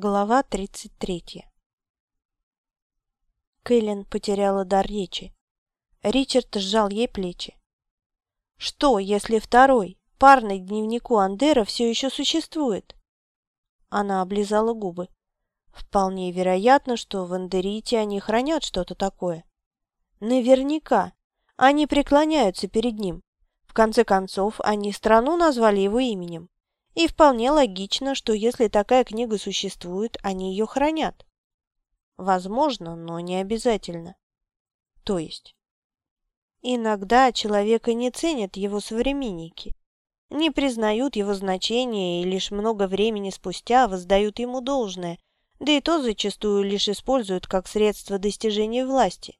Глава 33 Кэлен потеряла дар речи. Ричард сжал ей плечи. Что, если второй, парный дневнику Андера все еще существует? Она облизала губы. Вполне вероятно, что в Андерите они хранят что-то такое. Наверняка. Они преклоняются перед ним. В конце концов, они страну назвали его именем. И вполне логично, что если такая книга существует, они ее хранят. Возможно, но не обязательно. То есть, иногда человека не ценят его современники, не признают его значения и лишь много времени спустя воздают ему должное, да и то зачастую лишь используют как средство достижения власти.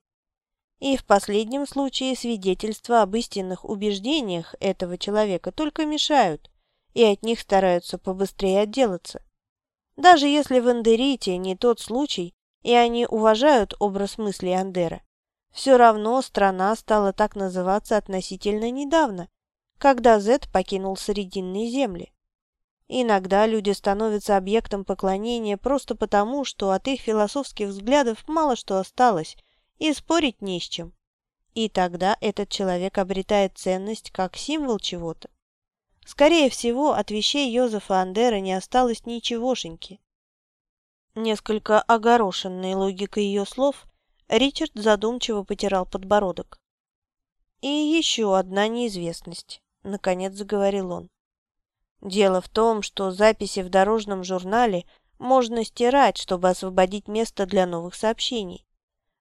И в последнем случае свидетельства об истинных убеждениях этого человека только мешают, и от них стараются побыстрее отделаться. Даже если в Андерите не тот случай, и они уважают образ мысли Андера, все равно страна стала так называться относительно недавно, когда Зет покинул Срединные земли. Иногда люди становятся объектом поклонения просто потому, что от их философских взглядов мало что осталось, и спорить не с чем. И тогда этот человек обретает ценность как символ чего-то. Скорее всего, от вещей Йозефа Андера не осталось ничегошеньки. Несколько огорошенный логикой ее слов, Ричард задумчиво потирал подбородок. «И еще одна неизвестность», — наконец заговорил он. «Дело в том, что записи в дорожном журнале можно стирать, чтобы освободить место для новых сообщений.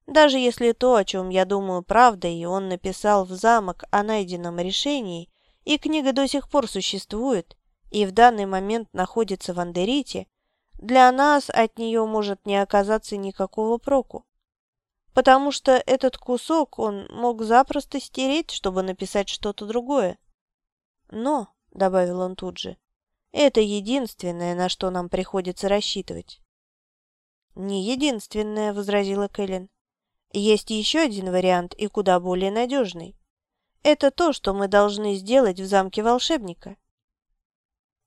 Даже если то, о чем я думаю, правда, и он написал в замок о найденном решении, и книга до сих пор существует и в данный момент находится в Андерите, для нас от нее может не оказаться никакого проку. Потому что этот кусок он мог запросто стереть, чтобы написать что-то другое. Но, — добавил он тут же, — это единственное, на что нам приходится рассчитывать. «Не единственное», — возразила Кэлен. «Есть еще один вариант и куда более надежный. Это то, что мы должны сделать в замке волшебника.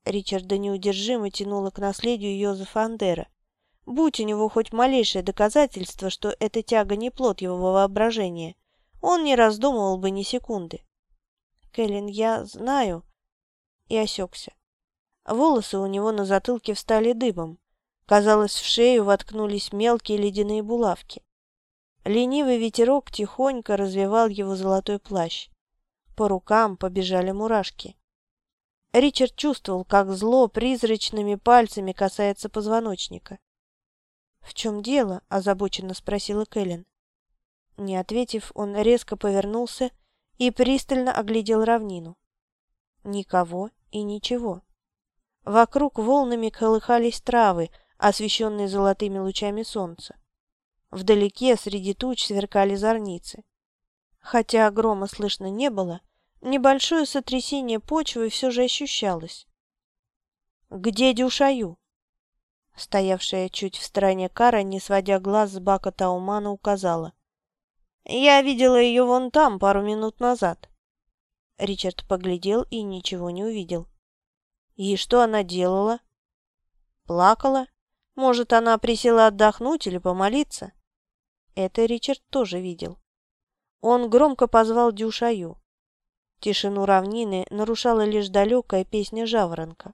Ричарда неудержимо тянуло к наследию Йозефа Андера. Будь у него хоть малейшее доказательство, что эта тяга не плод его воображения, он не раздумывал бы ни секунды. Кэлен, я знаю. И осекся. Волосы у него на затылке встали дыбом. Казалось, в шею воткнулись мелкие ледяные булавки. Ленивый ветерок тихонько развивал его золотой плащ. По рукам побежали мурашки. Ричард чувствовал, как зло призрачными пальцами касается позвоночника. «В чем дело?» – озабоченно спросила Кэлен. Не ответив, он резко повернулся и пристально оглядел равнину. Никого и ничего. Вокруг волнами колыхались травы, освещенные золотыми лучами солнца. Вдалеке среди туч сверкали зорницы. Хотя грома слышно не было, небольшое сотрясение почвы все же ощущалось. «Где Дюшаю?» Стоявшая чуть в стороне Кара, не сводя глаз с бака Таумана, указала. «Я видела ее вон там пару минут назад». Ричард поглядел и ничего не увидел. «И что она делала?» «Плакала. Может, она присела отдохнуть или помолиться?» Это Ричард тоже видел. Он громко позвал Дюшаю. Тишину равнины нарушала лишь далекая песня жаворонка.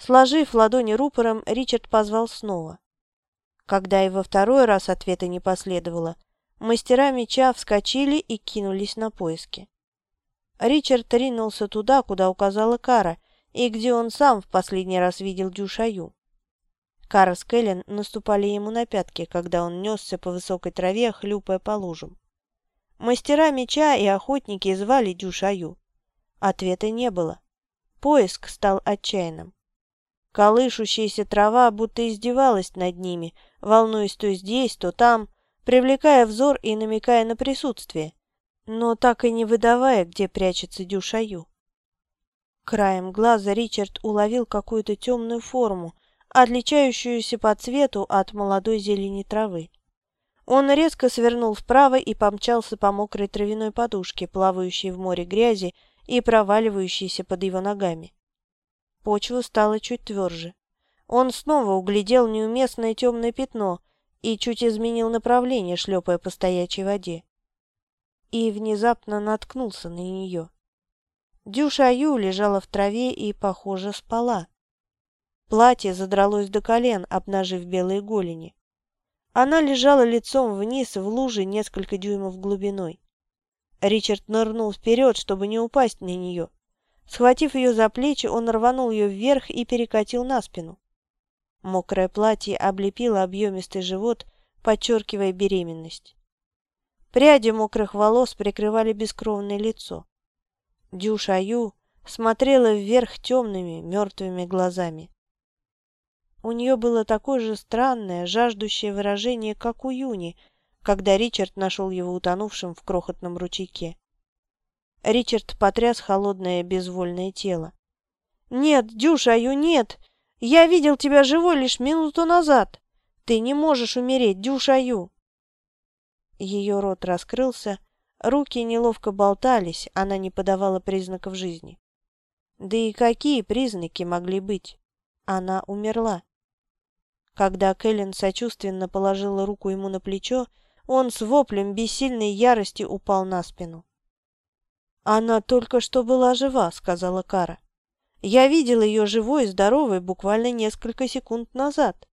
Сложив ладони рупором, Ричард позвал снова. Когда и во второй раз ответа не последовало, мастера меча вскочили и кинулись на поиски. Ричард ринулся туда, куда указала Кара, и где он сам в последний раз видел Дюшаю. Кара с Кэлен наступали ему на пятки, когда он несся по высокой траве, хлюпая по лужам. Мастера меча и охотники звали Дюшаю. Ответа не было. Поиск стал отчаянным. Колышущаяся трава будто издевалась над ними, волнуясь то здесь, то там, привлекая взор и намекая на присутствие, но так и не выдавая, где прячется Дюшаю. Краем глаза Ричард уловил какую-то темную форму, отличающуюся по цвету от молодой зелени травы. Он резко свернул вправо и помчался по мокрой травяной подушке, плавающей в море грязи и проваливающейся под его ногами. Почва стала чуть тверже. Он снова углядел неуместное темное пятно и чуть изменил направление, шлепая по стоячей воде. И внезапно наткнулся на нее. Дюша Аю лежала в траве и, похоже, спала. Платье задралось до колен, обнажив белые голени. Она лежала лицом вниз в луже несколько дюймов глубиной. Ричард нырнул вперед, чтобы не упасть на нее. Схватив ее за плечи, он рванул ее вверх и перекатил на спину. Мокрое платье облепило объемистый живот, подчеркивая беременность. Пряди мокрых волос прикрывали бескровное лицо. Дюша Ю смотрела вверх темными, мертвыми глазами. У нее было такое же странное, жаждущее выражение, как у Юни, когда Ричард нашел его утонувшим в крохотном ручейке. Ричард потряс холодное безвольное тело. «Нет, Дюшаю, нет! Я видел тебя живой лишь минуту назад! Ты не можешь умереть, Дюшаю!» Ее рот раскрылся, руки неловко болтались, она не подавала признаков жизни. Да и какие признаки могли быть? Она умерла. Когда Кэлен сочувственно положила руку ему на плечо, он с воплем бессильной ярости упал на спину. «Она только что была жива», — сказала Кара. «Я видел ее живой и здоровой буквально несколько секунд назад».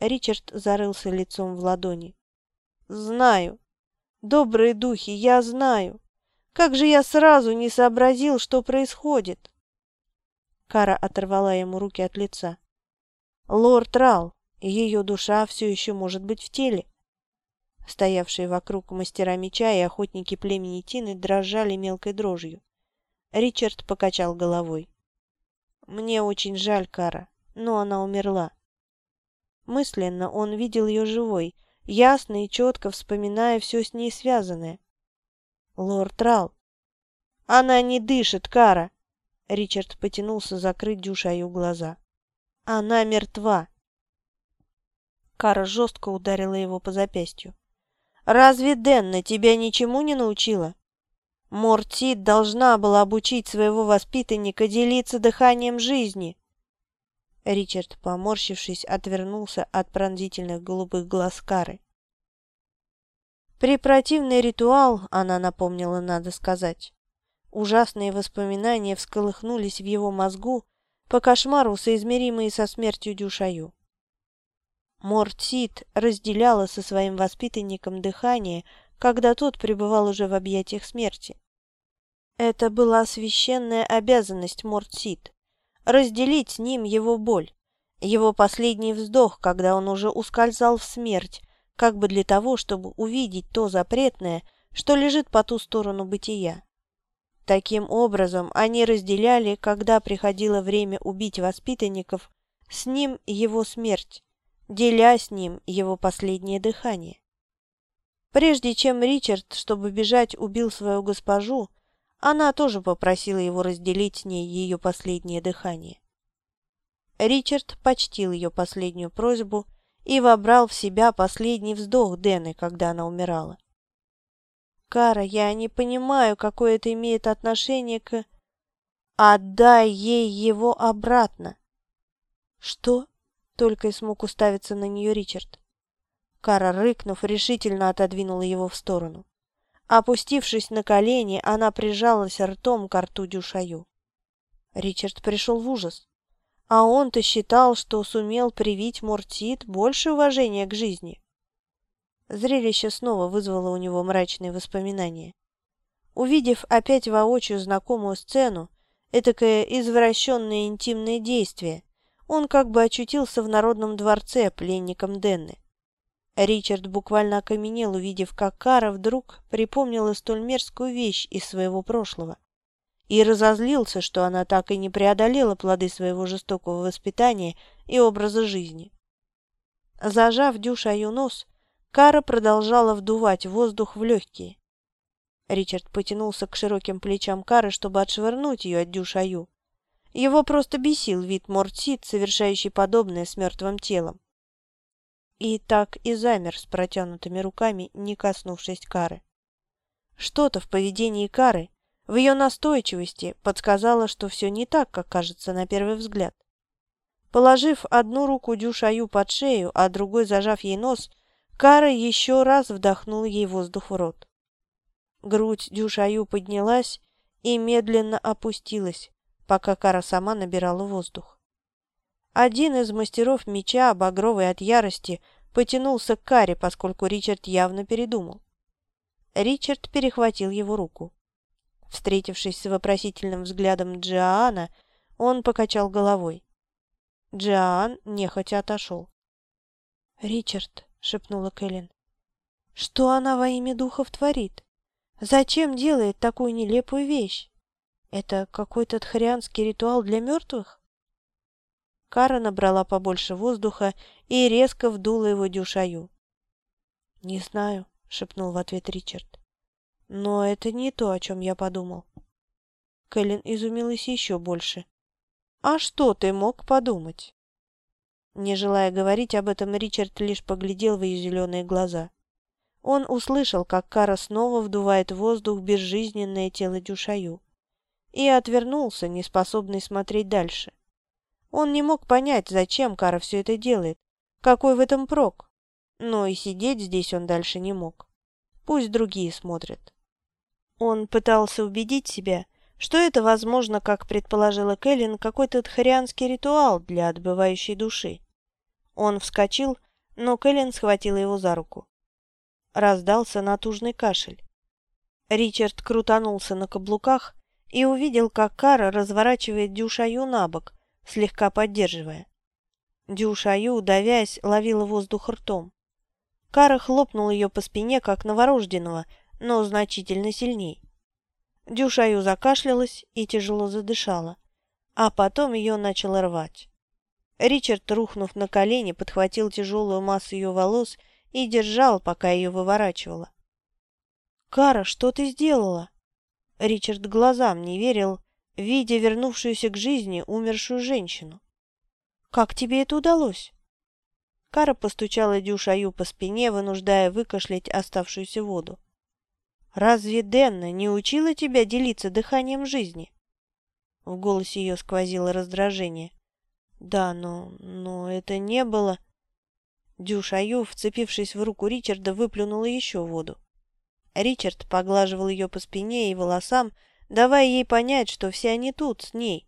Ричард зарылся лицом в ладони. «Знаю. Добрые духи, я знаю. Как же я сразу не сообразил, что происходит?» Кара оторвала ему руки от лица. «Лорд Рал, ее душа все еще может быть в теле. Стоявшие вокруг мастера меча и охотники племени Тины дрожали мелкой дрожью. Ричард покачал головой. «Мне очень жаль Кара, но она умерла». Мысленно он видел ее живой, ясно и четко вспоминая все с ней связанное. «Лорд Рал!» «Она не дышит, Кара!» Ричард потянулся закрыть Дюшаю глаза. «Она мертва!» Кара жестко ударила его по запястью. Разве Денна тебя ничему не научила? Мортит должна была обучить своего воспитанника делиться дыханием жизни. Ричард, поморщившись, отвернулся от пронзительных голубых глаз Кары. Препротивный ритуал, она напомнила, надо сказать. Ужасные воспоминания всколыхнулись в его мозгу, по кошмару соизмеримые со смертью Дюшаю. Мортсит разделяла со своим воспитанником дыхание, когда тот пребывал уже в объятиях смерти. Это была священная обязанность Мортсит – разделить с ним его боль, его последний вздох, когда он уже ускользал в смерть, как бы для того, чтобы увидеть то запретное, что лежит по ту сторону бытия. Таким образом, они разделяли, когда приходило время убить воспитанников, с ним его смерть, деля с ним его последнее дыхание. Прежде чем Ричард, чтобы бежать, убил свою госпожу, она тоже попросила его разделить с ней ее последнее дыхание. Ричард почтил ее последнюю просьбу и вобрал в себя последний вздох Дэны, когда она умирала. «Кара, я не понимаю, какое это имеет отношение к...» «Отдай ей его обратно!» «Что?» Только и смог уставиться на нее Ричард. Кара, рыкнув, решительно отодвинула его в сторону. Опустившись на колени, она прижалась ртом к рту Дюшаю. Ричард пришел в ужас. А он-то считал, что сумел привить Мортит больше уважения к жизни. Зрелище снова вызвало у него мрачные воспоминания. Увидев опять воочию знакомую сцену, этакое извращенное интимное действие, он как бы очутился в народном дворце пленником Денны. Ричард буквально окаменел, увидев, как Кара вдруг припомнила столь мерзкую вещь из своего прошлого. И разозлился, что она так и не преодолела плоды своего жестокого воспитания и образа жизни. Зажав Дюшаю нос, Кара продолжала вдувать воздух в легкие. Ричард потянулся к широким плечам Кары, чтобы отшвырнуть ее от Дюшаю. Его просто бесил вид Мортсит, совершающий подобное с мертвым телом. И так и замер с протянутыми руками, не коснувшись Кары. Что-то в поведении Кары, в ее настойчивости, подсказало, что все не так, как кажется на первый взгляд. Положив одну руку Дюшаю под шею, а другой зажав ей нос, Кара еще раз вдохнул ей воздух в рот. Грудь Дюшаю поднялась и медленно опустилась, пока Кара сама набирала воздух. Один из мастеров меча, багровый от ярости, потянулся к Каре, поскольку Ричард явно передумал. Ричард перехватил его руку. Встретившись с вопросительным взглядом Джоана, он покачал головой. Джоан нехотя отошел. «Ричард», — шепнула Кэлен, — «что она во имя духов творит? Зачем делает такую нелепую вещь? Это какой-то тхарианский ритуал для мертвых?» Кара набрала побольше воздуха и резко вдула его дюшаю. «Не знаю», — шепнул в ответ Ричард. «Но это не то, о чем я подумал». Кэлен изумилась еще больше. «А что ты мог подумать?» Не желая говорить об этом, Ричард лишь поглядел в ее зеленые глаза. Он услышал, как Кара снова вдувает в воздух безжизненное тело Дюшаю, и отвернулся, неспособный смотреть дальше. Он не мог понять, зачем Кара все это делает, какой в этом прок, но и сидеть здесь он дальше не мог. Пусть другие смотрят. Он пытался убедить себя, что это, возможно, как предположила Кэлен, какой-то тхарианский ритуал для отбывающей души. Он вскочил, но Кэлен схватила его за руку. Раздался натужный кашель. Ричард крутанулся на каблуках и увидел, как Кара разворачивает Дюшаю на бок, слегка поддерживая. Дюшаю, давясь, ловила воздух ртом. Кара хлопнул ее по спине, как новорожденного, но значительно сильней. Дюшаю закашлялась и тяжело задышала, а потом ее начало рвать. Ричард, рухнув на колени, подхватил тяжелую массу ее волос и держал, пока ее выворачивало. «Кара, что ты сделала?» Ричард глазам не верил, видя вернувшуюся к жизни умершую женщину. «Как тебе это удалось?» Кара постучала Дюшаю по спине, вынуждая выкашлять оставшуюся воду. Разве Денна не учила тебя делиться дыханием жизни?» В голосе ее сквозило раздражение. «Да, но... но это не было...» Дюшаю, вцепившись в руку Ричарда, выплюнула еще воду. Ричард поглаживал ее по спине и волосам, давая ей понять, что все они тут, с ней.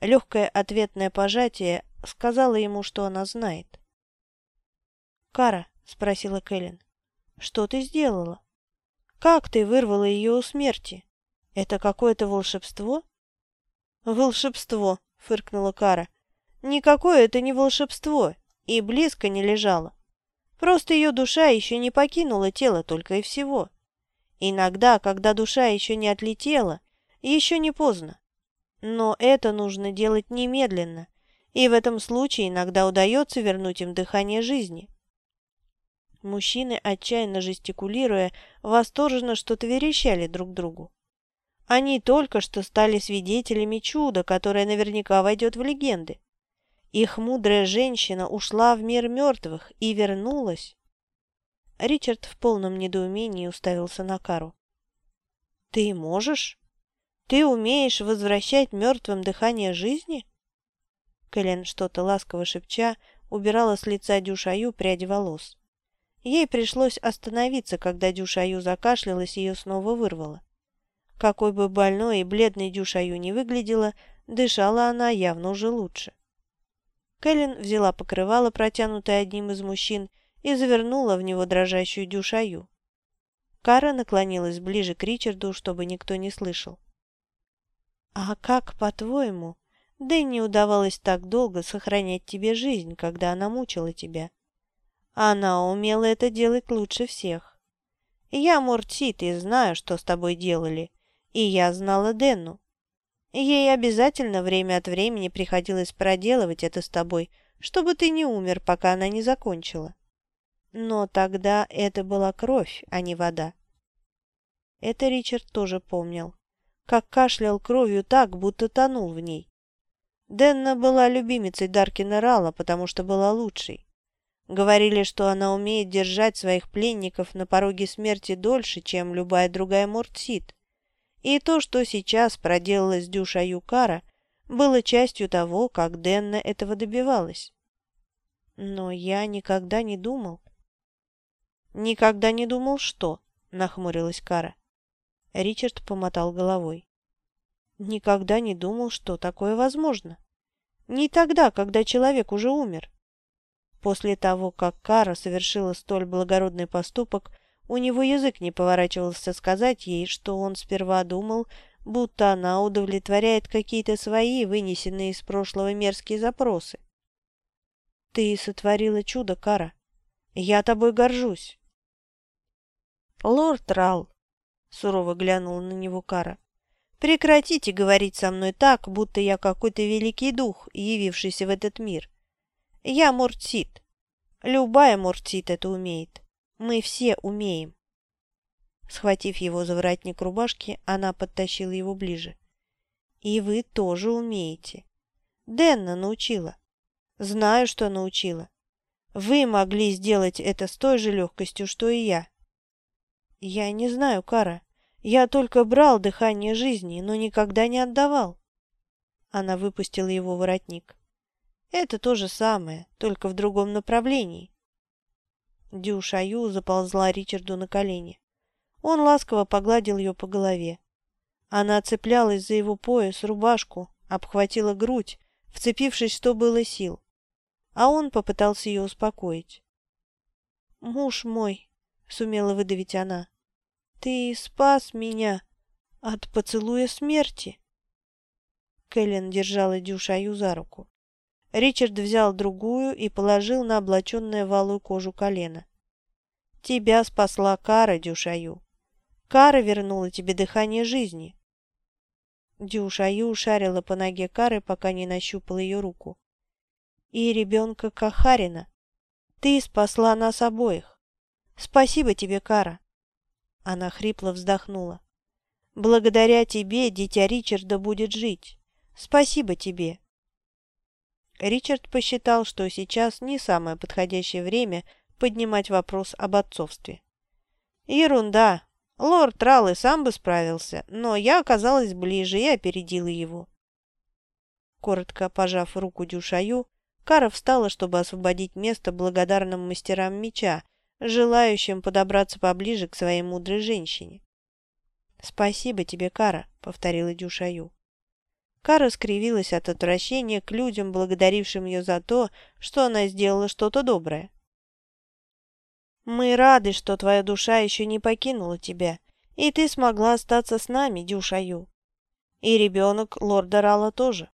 Легкое ответное пожатие сказала ему, что она знает. «Кара», — спросила Кэлен, — «что ты сделала?» Как ты вырвала ее у смерти? Это какое-то волшебство? Волшебство, фыркнула Кара. Никакое это не волшебство, и близко не лежало. Просто ее душа еще не покинула тело только и всего. Иногда, когда душа еще не отлетела, еще не поздно. Но это нужно делать немедленно, и в этом случае иногда удается вернуть им дыхание жизни. Мужчины, отчаянно жестикулируя, восторженно что-то верещали друг другу. Они только что стали свидетелями чуда, которое наверняка войдет в легенды. Их мудрая женщина ушла в мир мертвых и вернулась. Ричард в полном недоумении уставился на Кару. «Ты можешь? Ты умеешь возвращать мертвым дыхание жизни?» Кэлен, что-то ласково шепча, убирала с лица Дюшаю пряди волос. Ей пришлось остановиться, когда Дюшаю закашлялась и ее снова вырвало. Какой бы больной и бледной Дюшаю не выглядела, дышала она явно уже лучше. Кэлен взяла покрывало, протянутое одним из мужчин, и завернула в него дрожащую Дюшаю. Кара наклонилась ближе к Ричарду, чтобы никто не слышал. «А как, по-твоему, Дэнни удавалось так долго сохранять тебе жизнь, когда она мучила тебя?» Она умела это делать лучше всех. Я Муртит и знаю, что с тобой делали, и я знала Денну. Ей обязательно время от времени приходилось проделывать это с тобой, чтобы ты не умер, пока она не закончила. Но тогда это была кровь, а не вода. Это Ричард тоже помнил, как кашлял кровью так, будто тонул в ней. Денна была любимицей Даркина Рала, потому что была лучшей. Говорили, что она умеет держать своих пленников на пороге смерти дольше, чем любая другая Муртсит. И то, что сейчас проделала с Дюша Юкара, было частью того, как Денна этого добивалась. Но я никогда не думал. «Никогда не думал, что?» — нахмурилась Кара. Ричард помотал головой. «Никогда не думал, что такое возможно. Не тогда, когда человек уже умер. После того, как Кара совершила столь благородный поступок, у него язык не поворачивался сказать ей, что он сперва думал, будто она удовлетворяет какие-то свои, вынесенные из прошлого мерзкие запросы. «Ты сотворила чудо, Кара. Я тобой горжусь». «Лорд Рал», — сурово глянула на него Кара, — «прекратите говорить со мной так, будто я какой-то великий дух, явившийся в этот мир. Я Мортсит. Любая Мортсит это умеет. Мы все умеем. Схватив его за воротник рубашки, она подтащила его ближе. «И вы тоже умеете. Денна научила. Знаю, что научила. Вы могли сделать это с той же легкостью, что и я». «Я не знаю, Кара. Я только брал дыхание жизни, но никогда не отдавал». Она выпустила его воротник. «Это то же самое, только в другом направлении. Дю Шаю заползла Ричарду на колени. Он ласково погладил ее по голове. Она цеплялась за его пояс, рубашку, обхватила грудь, вцепившись, что было сил. А он попытался ее успокоить. «Муж мой», — сумела выдавить она, — «ты спас меня от поцелуя смерти». Кэлен держала Дюшаю за руку. Ричард взял другую и положил на облаченное валую кожу колено. «Тебя спасла Кара, Дюшаю. Кара вернула тебе дыхание жизни». Дюшаю шарила по ноге Кары, пока не нащупала ее руку. «И ребенка Кахарина. Ты спасла нас обоих. Спасибо тебе, Кара». Она хрипло вздохнула. «Благодаря тебе дитя Ричарда будет жить. Спасибо тебе». Ричард посчитал, что сейчас не самое подходящее время поднимать вопрос об отцовстве. «Ерунда. Лорд Ралл и сам бы справился, но я оказалась ближе и опередила его». Коротко пожав руку Дюшаю, Кара встала, чтобы освободить место благодарным мастерам меча, желающим подобраться поближе к своей мудрой женщине. «Спасибо тебе, Кара», — повторила Дюшаю. Кара скривилась от отвращения к людям, благодарившим ее за то, что она сделала что-то доброе. «Мы рады, что твоя душа еще не покинула тебя, и ты смогла остаться с нами, Дюшаю. И ребенок лорда Рала тоже.